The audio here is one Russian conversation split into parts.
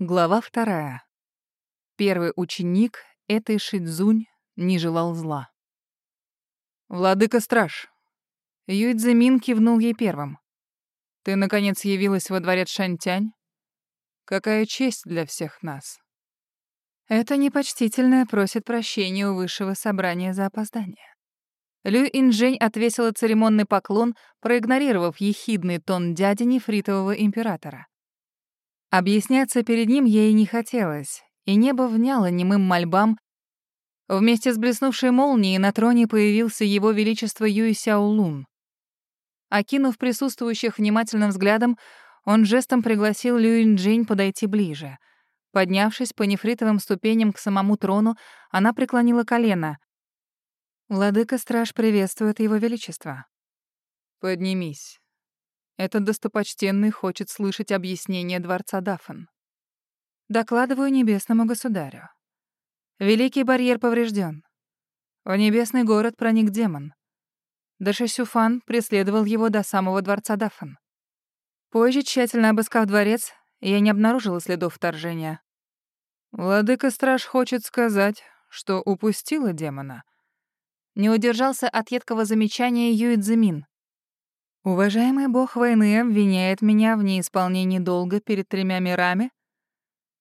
Глава вторая. Первый ученик этой Шидзунь не желал зла. «Владыка-страж!» Юйцзэмин кивнул ей первым. «Ты, наконец, явилась во дворец Шантянь? Какая честь для всех нас!» Это непочтительное просит прощения у высшего собрания за опоздание. Лю Инжень отвесила церемонный поклон, проигнорировав ехидный тон дяди нефритового императора. Объясняться перед ним ей не хотелось, и небо вняло немым мольбам. Вместе с блеснувшей молнией на троне появился его величество Юй Сяолун. Окинув присутствующих внимательным взглядом, он жестом пригласил Люинджинь подойти ближе. Поднявшись по нефритовым ступеням к самому трону, она преклонила колено. «Владыка-страж приветствует его величество». «Поднимись», этот достопочтенный хочет слышать объяснение дворца Дафан. Докладываю небесному государю. Великий барьер поврежден. В небесный город проник демон. Дашисюфан преследовал его до самого дворца Дафан. Позже, тщательно обыскав дворец, я не обнаружила следов вторжения. Владыка-страж хочет сказать, что упустила демона. Не удержался от едкого замечания Юидзимин. Уважаемый бог войны обвиняет меня в неисполнении долга перед тремя мирами?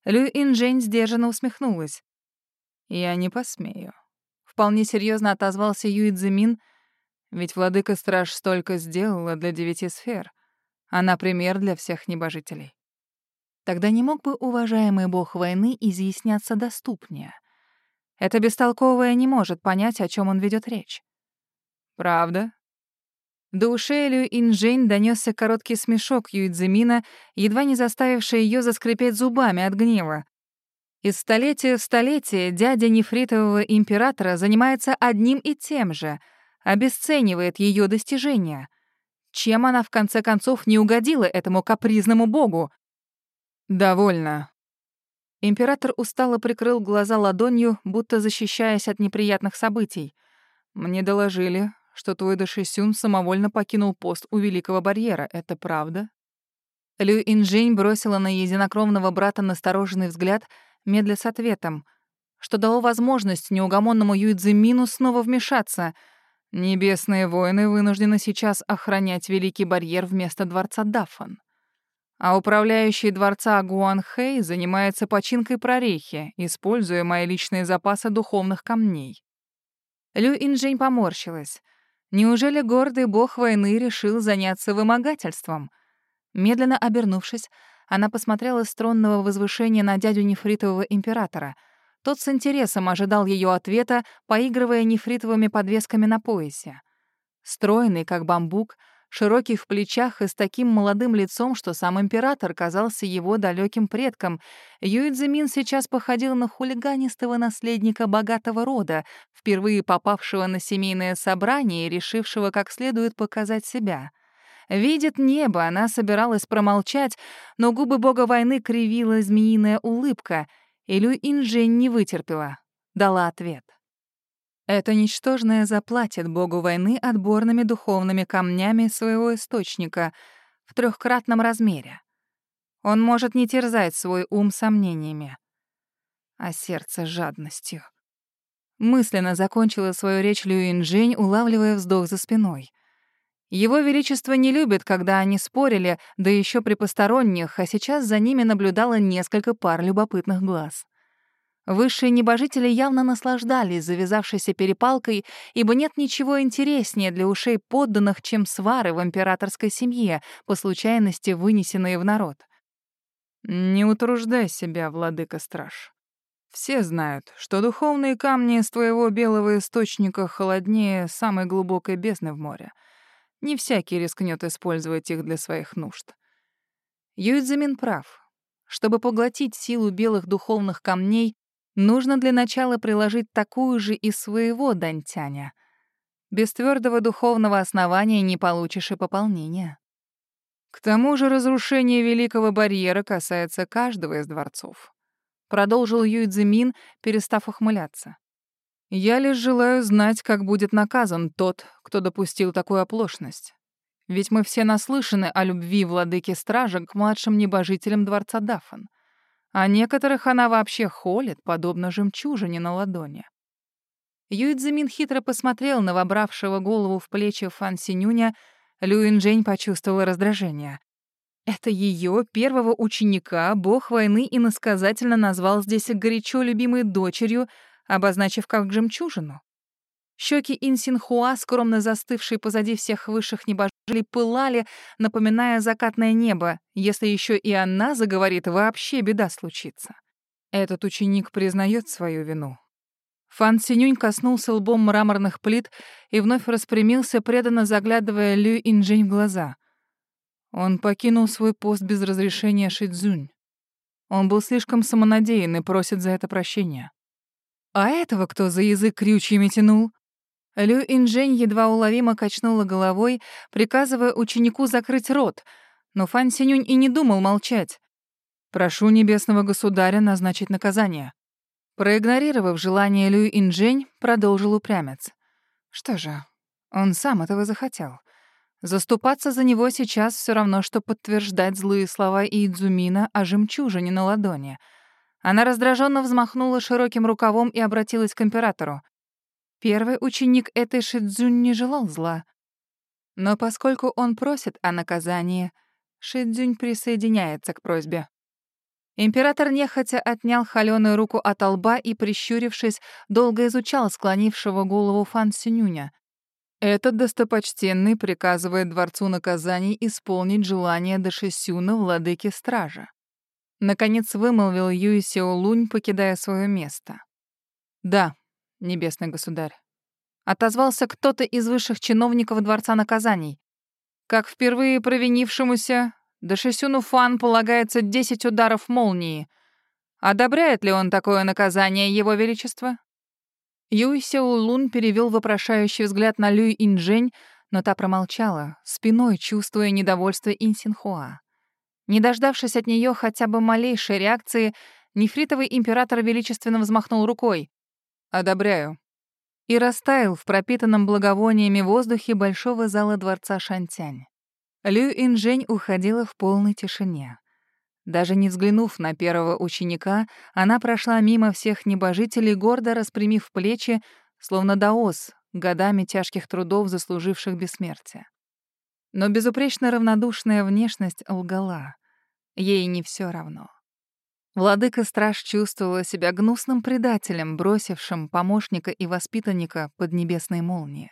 Лю Инжень сдержанно усмехнулась. Я не посмею. Вполне серьезно отозвался Юй Цзимин, ведь владыка-страж столько сделала для девяти сфер. Она пример для всех небожителей. Тогда не мог бы уважаемый бог войны изъясняться доступнее. Это бестолковое не может понять, о чем он ведет речь. Правда? До ушей Лю Инжень донесся короткий смешок Юидзимина, едва не заставивший ее заскрипеть зубами от гнева. Из столетия в столетие дядя нефритового императора занимается одним и тем же, обесценивает ее достижения. Чем она, в конце концов, не угодила этому капризному богу? «Довольно». Император устало прикрыл глаза ладонью, будто защищаясь от неприятных событий. «Мне доложили, что твой Дашисюн самовольно покинул пост у Великого Барьера. Это правда?» Лю Инжень бросила на единокровного брата настороженный взгляд, медля с ответом, что дало возможность неугомонному Юйцзимину снова вмешаться. Небесные воины вынуждены сейчас охранять Великий Барьер вместо дворца Дафан. А управляющий дворца Гуанхэй занимается починкой прорехи, используя мои личные запасы духовных камней. Лю Инжень поморщилась — Неужели гордый бог войны решил заняться вымогательством? Медленно обернувшись, она посмотрела с тронного возвышения на дядю нефритового императора. Тот с интересом ожидал ее ответа, поигрывая нефритовыми подвесками на поясе. Стройный, как бамбук, широкий в плечах и с таким молодым лицом, что сам император казался его далеким предком. Юидзимин сейчас походил на хулиганистого наследника богатого рода, впервые попавшего на семейное собрание и решившего как следует показать себя. Видит небо, она собиралась промолчать, но губы бога войны кривила змеиная улыбка, и Лю Инжень не вытерпела, дала ответ. Это ничтожное заплатит богу войны отборными духовными камнями своего источника в трехкратном размере. Он может не терзать свой ум сомнениями, а сердце жадностью. Мысленно закончила свою речь Люинжень, улавливая вздох за спиной. Его Величество не любит, когда они спорили, да еще при посторонних, а сейчас за ними наблюдало несколько пар любопытных глаз. Высшие небожители явно наслаждались завязавшейся перепалкой, ибо нет ничего интереснее для ушей подданных, чем свары в императорской семье, по случайности вынесенные в народ. «Не утруждай себя, владыка-страж. Все знают, что духовные камни из твоего белого источника холоднее самой глубокой бездны в море. Не всякий рискнет использовать их для своих нужд». Юйцзамин прав. Чтобы поглотить силу белых духовных камней, Нужно для начала приложить такую же из своего дантяня. Без твердого духовного основания не получишь и пополнения. К тому же разрушение Великого Барьера касается каждого из дворцов. Продолжил Юйцзимин, перестав ухмыляться. Я лишь желаю знать, как будет наказан тот, кто допустил такую оплошность. Ведь мы все наслышаны о любви владыки стража к младшим небожителям дворца Дафан. А некоторых она вообще холит, подобно жемчужине на ладони. Юйцзимин хитро посмотрел на вобравшего голову в плечи Фан Синюня, Люин Джень почувствовала раздражение. Это ее первого ученика бог войны иносказательно назвал здесь горячо любимой дочерью, обозначив как жемчужину. Щеки Инсинхуа, скромно застывшие позади всех высших небожителей, пылали, напоминая закатное небо. Если еще и она заговорит, вообще беда случится. Этот ученик признает свою вину. Фан Синюнь коснулся лбом мраморных плит и вновь распрямился, преданно заглядывая Лю Инжень в глаза — он покинул свой пост без разрешения Шидзунь. Он был слишком самонадеян и просит за это прощения. А этого кто за язык крючьями тянул? Лю Инжень едва уловимо качнула головой, приказывая ученику закрыть рот, но Фан Синюнь и не думал молчать. «Прошу небесного государя назначить наказание». Проигнорировав желание Лю Инжень, продолжил упрямец. Что же, он сам этого захотел. Заступаться за него сейчас все равно, что подтверждать злые слова Идзумина о жемчужине на ладони. Она раздраженно взмахнула широким рукавом и обратилась к императору. Первый ученик этой Шидзюнь не желал зла. Но поскольку он просит о наказании, Шидзюнь присоединяется к просьбе. Император нехотя отнял холёную руку от лба и, прищурившись, долго изучал склонившего голову Фан Синюня. Этот достопочтенный приказывает Дворцу наказаний исполнить желание Дашисюна, владыки стража. Наконец вымолвил Юй Сеолунь, покидая свое место. «Да, небесный государь». Отозвался кто-то из высших чиновников Дворца наказаний. Как впервые провинившемуся, Дашисюну Фан полагается 10 ударов молнии. Одобряет ли он такое наказание, Его Величество? Юй Сяолун перевел вопрошающий взгляд на Люй Инжень, но та промолчала, спиной чувствуя недовольство Инсинхуа. Не дождавшись от нее хотя бы малейшей реакции, нефритовый император величественно взмахнул рукой. «Одобряю». И растаял в пропитанном благовониями воздухе большого зала дворца Шантянь. Лю Инжень уходила в полной тишине. Даже не взглянув на первого ученика, она прошла мимо всех небожителей, гордо распрямив плечи, словно даос, годами тяжких трудов, заслуживших бессмертия. Но безупречно равнодушная внешность лгала. Ей не все равно. Владыка-страж чувствовала себя гнусным предателем, бросившим помощника и воспитанника под небесной молнией.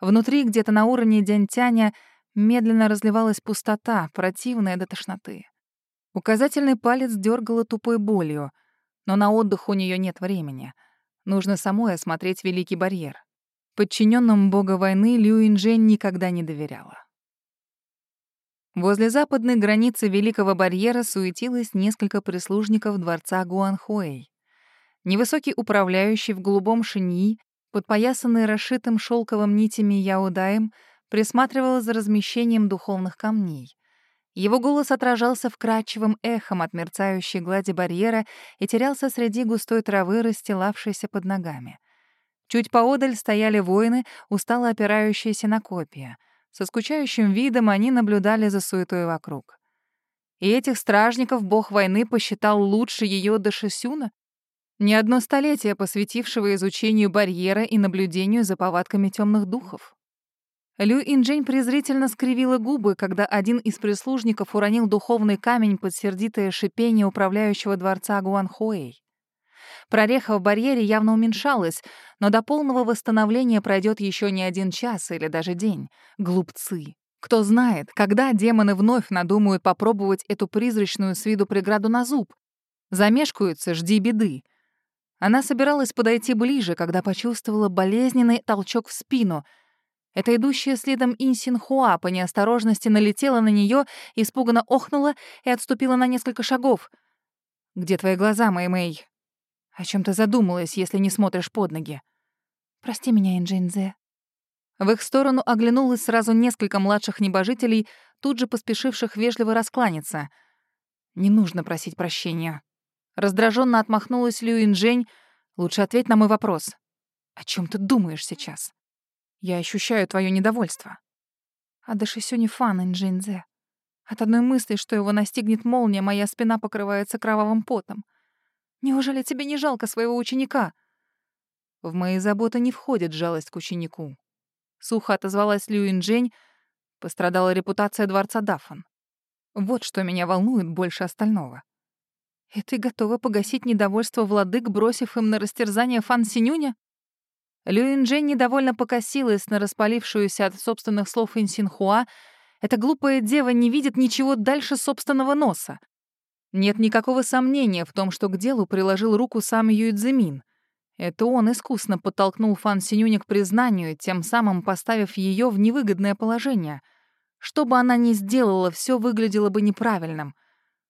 Внутри, где-то на уровне Дянтяня, медленно разливалась пустота, противная до тошноты. Указательный палец дергало тупой болью, но на отдых у нее нет времени. Нужно самой осмотреть Великий барьер. Подчиненным бога войны Лю Инжень никогда не доверяла. Возле западной границы Великого барьера суетилось несколько прислужников дворца Гуанхуэй. Невысокий управляющий в голубом шиньи, подпоясанный расшитым шелковым нитями яудаем, присматривал за размещением духовных камней. Его голос отражался вкрадчивым эхом от мерцающей глади барьера и терялся среди густой травы, расстилавшейся под ногами. Чуть поодаль стояли воины, устало опирающиеся на копья. Со скучающим видом они наблюдали за суетой вокруг. И этих стражников бог войны посчитал лучше ее Дашисюна? Не одно столетие посвятившего изучению барьера и наблюдению за повадками темных духов. Лю Инджень презрительно скривила губы, когда один из прислужников уронил духовный камень под сердитое шипение управляющего дворца Гуанхуэй. Прореха в барьере явно уменьшалась, но до полного восстановления пройдет еще не один час или даже день. Глупцы. Кто знает, когда демоны вновь надумают попробовать эту призрачную с виду преграду на зуб. Замешкаются, жди беды. Она собиралась подойти ближе, когда почувствовала болезненный толчок в спину — эта идущая следом Инсинхуа по неосторожности налетела на нее, испуганно охнула и отступила на несколько шагов. «Где твои глаза, Мэй Мэй? О чем ты задумалась, если не смотришь под ноги?» «Прости меня, Инджинзе». В их сторону оглянулось сразу несколько младших небожителей, тут же поспешивших вежливо раскланяться. «Не нужно просить прощения». Раздраженно отмахнулась Лю Инжень. «Лучше ответь на мой вопрос. О чем ты думаешь сейчас?» Я ощущаю твое недовольство. А Дашисю не фан Инджинзе. От одной мысли, что его настигнет молния, моя спина покрывается кровавым потом. Неужели тебе не жалко своего ученика? В мои заботы не входит жалость к ученику. Сухо отозвалась Люин Джень, пострадала репутация дворца Дафан. Вот что меня волнует больше остального. И ты готова погасить недовольство владык, бросив им на растерзание Фан Синюня? Люин Джень недовольно покосилась на распалившуюся от собственных слов Инсинхуа. Эта глупая дева не видит ничего дальше собственного носа. Нет никакого сомнения в том, что к делу приложил руку сам Юйцзимин. Это он искусно подтолкнул Фан Синюня к признанию, тем самым поставив ее в невыгодное положение. Что бы она ни сделала, все выглядело бы неправильным.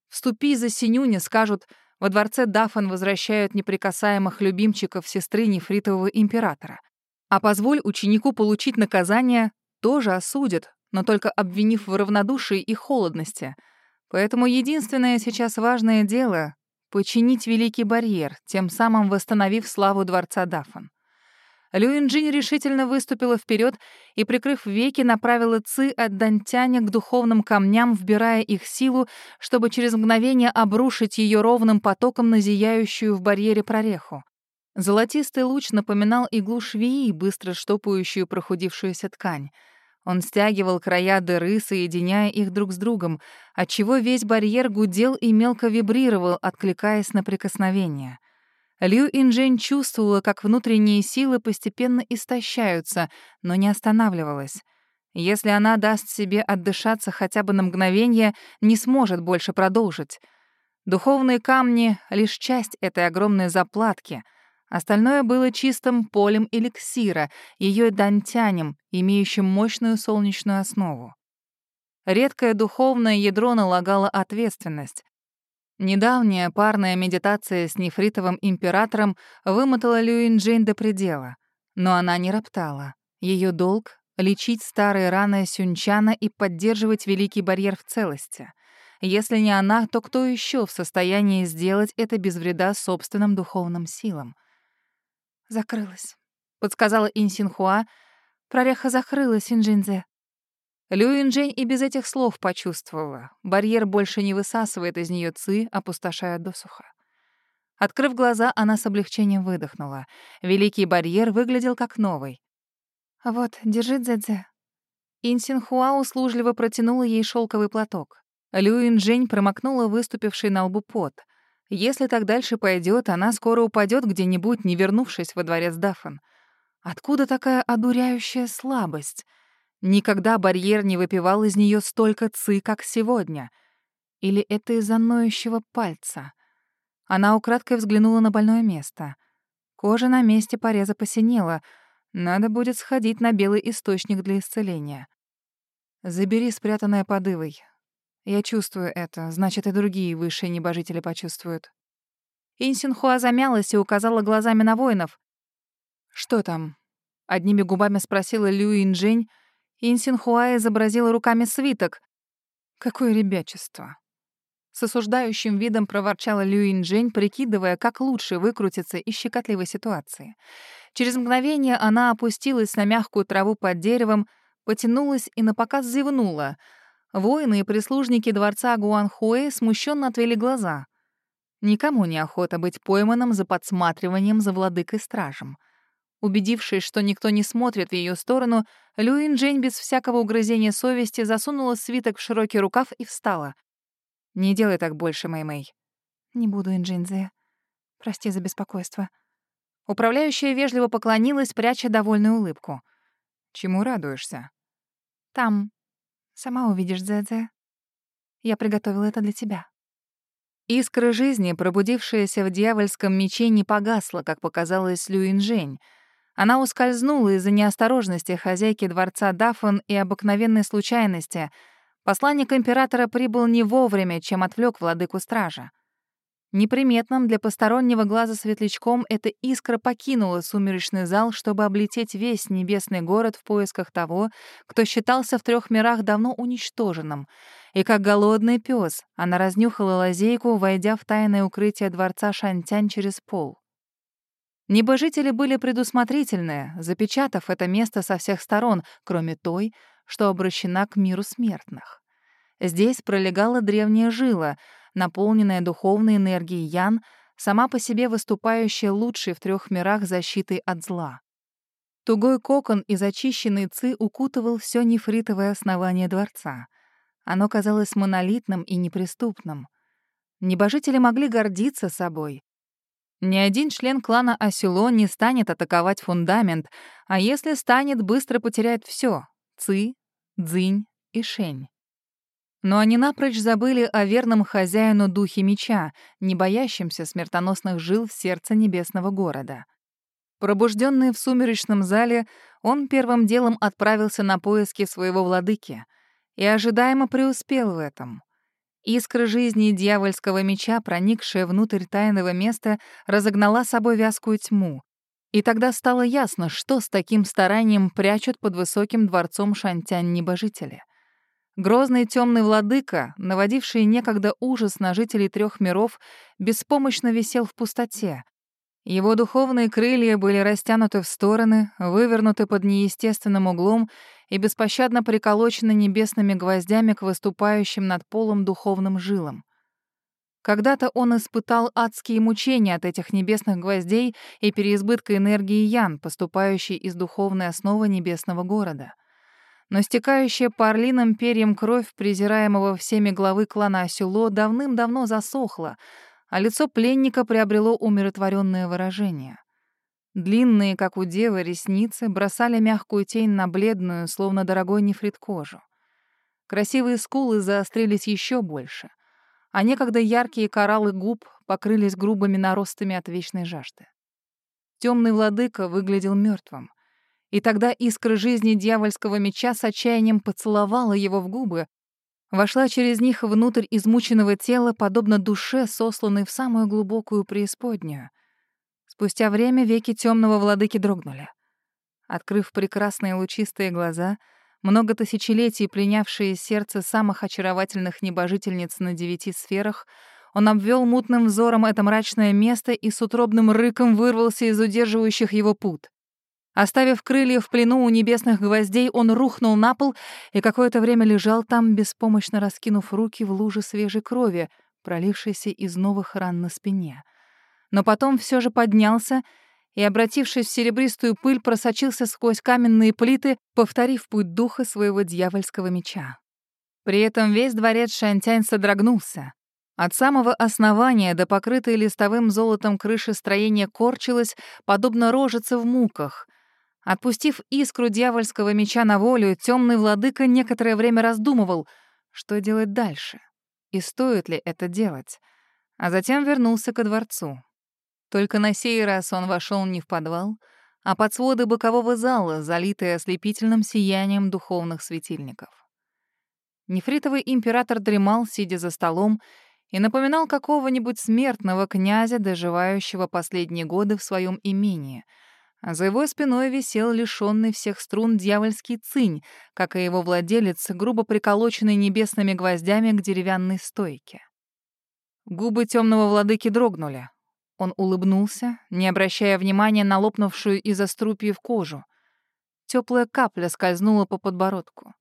Вступи за Синюня, скажут, во дворце Дафан возвращают неприкасаемых любимчиков сестры нефритового императора. А позволь ученику получить наказание, тоже осудят, но только обвинив в равнодушии и холодности — Поэтому единственное сейчас важное дело — починить Великий барьер, тем самым восстановив славу дворца Дафан. Люинджин решительно выступила вперед и, прикрыв веки, направила Ци от Дантяня к духовным камням, вбирая их силу, чтобы через мгновение обрушить ее ровным потоком на зияющую в барьере прореху. Золотистый луч напоминал иглу швеи, быстро штопающую прохудившуюся ткань — он стягивал края дыры, соединяя их друг с другом, отчего весь барьер гудел и мелко вибрировал, откликаясь на прикосновение. Лю Инжень чувствовала, как внутренние силы постепенно истощаются, но не останавливалась. Если она даст себе отдышаться хотя бы на мгновение, не сможет больше продолжить. Духовные камни — лишь часть этой огромной заплатки — Остальное было чистым полем эликсира, ее дантянем, имеющим мощную солнечную основу. Редкое духовное ядро налагало ответственность. Недавняя парная медитация с нефритовым императором вымотала Люин Джейн до предела. Но она не роптала. Ее долг — лечить старые раны Сюнчана и поддерживать Великий барьер в целости. Если не она, то кто еще в состоянии сделать это без вреда собственным духовным силам? «Закрылась», — подсказала Инсинхуа. «Прореха закрылась, Инжинзе». Лю Инжень и без этих слов почувствовала. Барьер больше не высасывает из нее ци, опустошая досуха. Открыв глаза, она с облегчением выдохнула. Великий барьер выглядел как новый. «Вот, держи, Дзэдзе». Инсинхуа услужливо протянула ей шелковый платок. Лю Инжень промокнула выступивший на лбу пот — если так дальше пойдет, она скоро упадет где-нибудь, не вернувшись во дворец Даффан. Откуда такая одуряющая слабость? Никогда барьер не выпивал из нее столько ци, как сегодня. Или это из-за ноющего пальца? Она украдкой взглянула на больное место. Кожа на месте пореза посинела. Надо будет сходить на белый источник для исцеления. Забери спрятанное под ивой. Я чувствую это, значит, и другие высшие небожители почувствуют. Инсинхуа замялась и указала глазами на воинов. «Что там?» — одними губами спросила Лю Инжень. Инсинхуа изобразила руками свиток. «Какое ребячество!» С осуждающим видом проворчала Лю Инжень, прикидывая, как лучше выкрутиться из щекотливой ситуации. Через мгновение она опустилась на мягкую траву под деревом, потянулась и напоказ зевнула — Воины и прислужники дворца Гуанхуэ смущенно отвели глаза. Никому не охота быть пойманным за подсматриванием за владыкой-стражем. Убедившись, что никто не смотрит в ее сторону, Люин Джейн без всякого угрызения совести засунула свиток в широкий рукав и встала. «Не делай так больше, Мэй-Мэй». «Не буду, Инджинзе. Прости за беспокойство». Управляющая вежливо поклонилась, пряча довольную улыбку. «Чему радуешься?» «Там, Сама увидишь, Дзэдзе. Я приготовила это для тебя». Искра жизни, пробудившаяся в дьявольском мече, не погасла, как показалось Люинжень. Она ускользнула из-за неосторожности хозяйки дворца Даффон и обыкновенной случайности. Посланник императора прибыл не вовремя, чем отвлек владыку стража. Неприметным для постороннего глаза светлячком эта искра покинула сумеречный зал, чтобы облететь весь небесный город в поисках того, кто считался в трех мирах давно уничтоженным. И как голодный пес, она разнюхала лазейку, войдя в тайное укрытие дворца Шантянь через пол. Небожители были предусмотрительны, запечатав это место со всех сторон, кроме той, что обращена к миру смертных. Здесь пролегала древняя жила, наполненная духовной энергией Ян, сама по себе выступающая лучшей в трех мирах защитой от зла. Тугой кокон из очищенной ци укутывал все нефритовое основание дворца. Оно казалось монолитным и неприступным. Небожители могли гордиться собой. Ни один член клана Асюло не станет атаковать фундамент, а если станет, быстро потеряет все — ци, дзинь и шень. Но они напрочь забыли о верном хозяину духе меча, не боящемся смертоносных жил в сердце небесного города. Пробужденный в сумеречном зале, он первым делом отправился на поиски своего владыки и ожидаемо преуспел в этом. Искра жизни дьявольского меча, проникшая внутрь тайного места, разогнала собой вязкую тьму. И тогда стало ясно, что с таким старанием прячут под высоким дворцом шантянь-небожители. Грозный темный владыка, наводивший некогда ужас на жителей трех миров, беспомощно висел в пустоте, его духовные крылья были растянуты в стороны, вывернуты под неестественным углом и беспощадно приколочены небесными гвоздями к выступающим над полом духовным жилам. Когда-то он испытал адские мучения от этих небесных гвоздей и переизбытка энергии Ян, поступающей из духовной основы небесного города. Но стекающая по орлиным перьям кровь презираемого всеми главы клана Асюло давным-давно засохла — а лицо пленника приобрело умиротворенное выражение. Длинные, как у девы, ресницы бросали мягкую тень на бледную, словно дорогой нефрит кожу. Красивые скулы заострились еще больше, а некогда яркие кораллы губ покрылись грубыми наростами от вечной жажды. Темный владыка выглядел мертвым, и тогда искра жизни дьявольского меча с отчаянием поцеловала его в губы, вошла через них внутрь измученного тела, подобно душе, сосланной в самую глубокую преисподнюю. Спустя время веки темного владыки дрогнули. Открыв прекрасные лучистые глаза, много тысячелетий пленявшие сердце самых очаровательных небожительниц на девяти сферах, он обвел мутным взором это мрачное место и с утробным рыком вырвался из удерживающих его пут. Оставив крылья в плену у небесных гвоздей, он рухнул на пол и какое-то время лежал там, беспомощно раскинув руки в луже свежей крови, пролившейся из новых ран на спине. Но потом все же поднялся и, обратившись в серебристую пыль, просочился сквозь каменные плиты, повторив путь духа своего дьявольского меча. При этом весь дворец Шантянь содрогнулся. От самого основания до покрытой листовым золотом крыши строения корчилась, подобно рожице в муках — Отпустив искру дьявольского меча на волю, темный владыка некоторое время раздумывал, что делать дальше и стоит ли это делать, а затем вернулся ко дворцу. Только на сей раз он вошел не в подвал, а под своды бокового зала, залитые ослепительным сиянием духовных светильников. Нефритовый император дремал, сидя за столом, и напоминал какого-нибудь смертного князя, доживающего последние годы в своем имении — а за его спиной висел лишённый всех струн дьявольский цинь, как и его владелец, грубо приколоченный небесными гвоздями к деревянной стойке. Губы темного владыки дрогнули. Он улыбнулся, не обращая внимания на лопнувшую из-за струпьев кожу. Теплая капля скользнула по подбородку.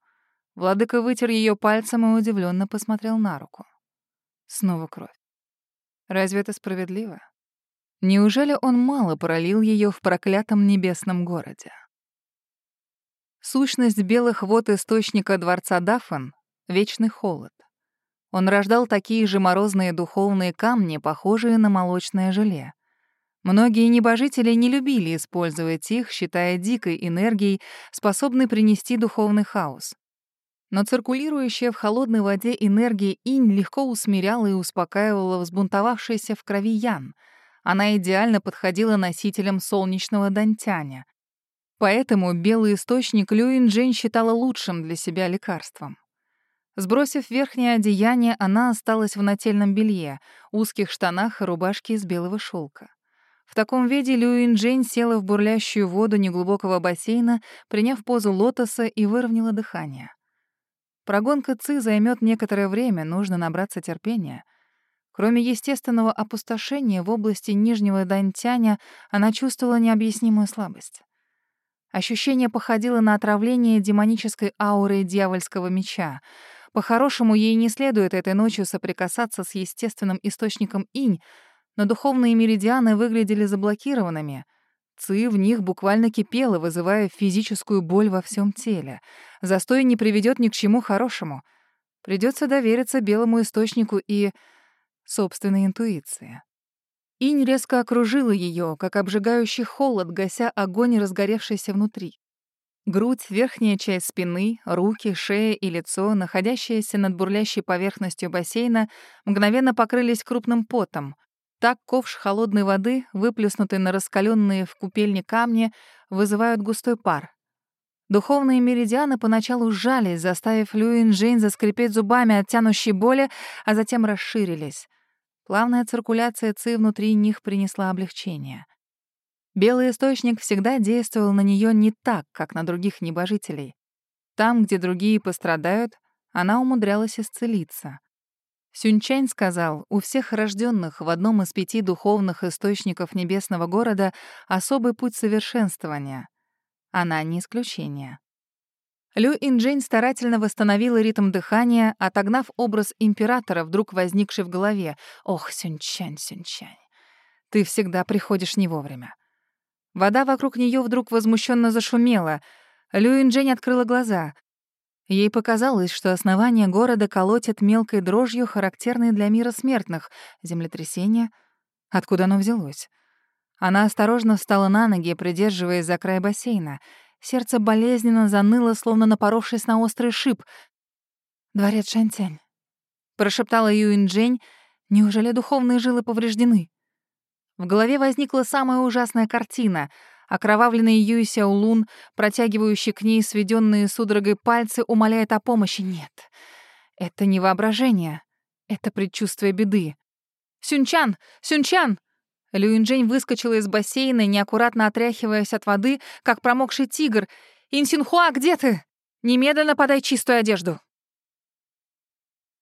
Владыка вытер ее пальцем и удивленно посмотрел на руку. Снова кровь. Разве это справедливо? Неужели он мало пролил ее в проклятом небесном городе? Сущность белых вод источника дворца Дафан — вечный холод. Он рождал такие же морозные духовные камни, похожие на молочное желе. Многие небожители не любили использовать их, считая дикой энергией, способной принести духовный хаос. Но циркулирующая в холодной воде энергия инь легко усмиряла и успокаивала взбунтовавшийся в крови ян — она идеально подходила носителям солнечного дантяня. Поэтому белый источник Люин Джейн считала лучшим для себя лекарством. Сбросив верхнее одеяние, она осталась в нательном белье, узких штанах и рубашке из белого шелка. В таком виде Люин Джейн села в бурлящую воду неглубокого бассейна, приняв позу лотоса и выровняла дыхание. Прогонка Ци займет некоторое время, нужно набраться терпения — Кроме естественного опустошения в области нижнего дантяня, она чувствовала необъяснимую слабость. Ощущение походило на отравление демонической аурой дьявольского меча. По-хорошему, ей не следует этой ночью соприкасаться с естественным источником инь, но духовные меридианы выглядели заблокированными. Ци в них буквально кипела, вызывая физическую боль во всем теле. Застой не приведет ни к чему хорошему. Придется довериться белому источнику и собственной интуиции. Инь резко окружила ее, как обжигающий холод, гася огонь, разгоревшийся внутри. Грудь, верхняя часть спины, руки, шея и лицо, находящиеся над бурлящей поверхностью бассейна, мгновенно покрылись крупным потом. Так ковш холодной воды, выплеснутый на раскаленные в купельне камни, вызывают густой пар. Духовные меридианы поначалу сжались, заставив Люин Джейн заскрипеть зубами от тянущей боли, а затем расширились. Плавная циркуляция ЦИ внутри них принесла облегчение. Белый источник всегда действовал на нее не так, как на других небожителей. Там, где другие пострадают, она умудрялась исцелиться. Сюнчань сказал, у всех рожденных в одном из пяти духовных источников небесного города особый путь совершенствования. Она не исключение. Лю Инджень старательно восстановила ритм дыхания, отогнав образ императора, вдруг возникший в голове. «Ох, Сюнчань, Сюнчань, ты всегда приходишь не вовремя. Вода вокруг нее вдруг возмущенно зашумела. Люинджень открыла глаза. Ей показалось, что основание города колотит мелкой дрожью, характерной для мира смертных. Землетрясение? Откуда оно взялось? Она осторожно встала на ноги, придерживаясь за край бассейна. Сердце болезненно заныло, словно напоровшись на острый шип. «Дворец Шантянь», — прошептала Юинджень. «Неужели духовные жилы повреждены?» В голове возникла самая ужасная картина. Окровавленный Юй Сяолун, протягивающий к ней сведенные судорогой пальцы, умоляет о помощи. Нет, это не воображение. Это предчувствие беды. «Сюнчан! Сюнчан!» Люинджень выскочила из бассейна, неаккуратно отряхиваясь от воды, как промокший тигр. «Инсинхуа, где ты? Немедленно подай чистую одежду!»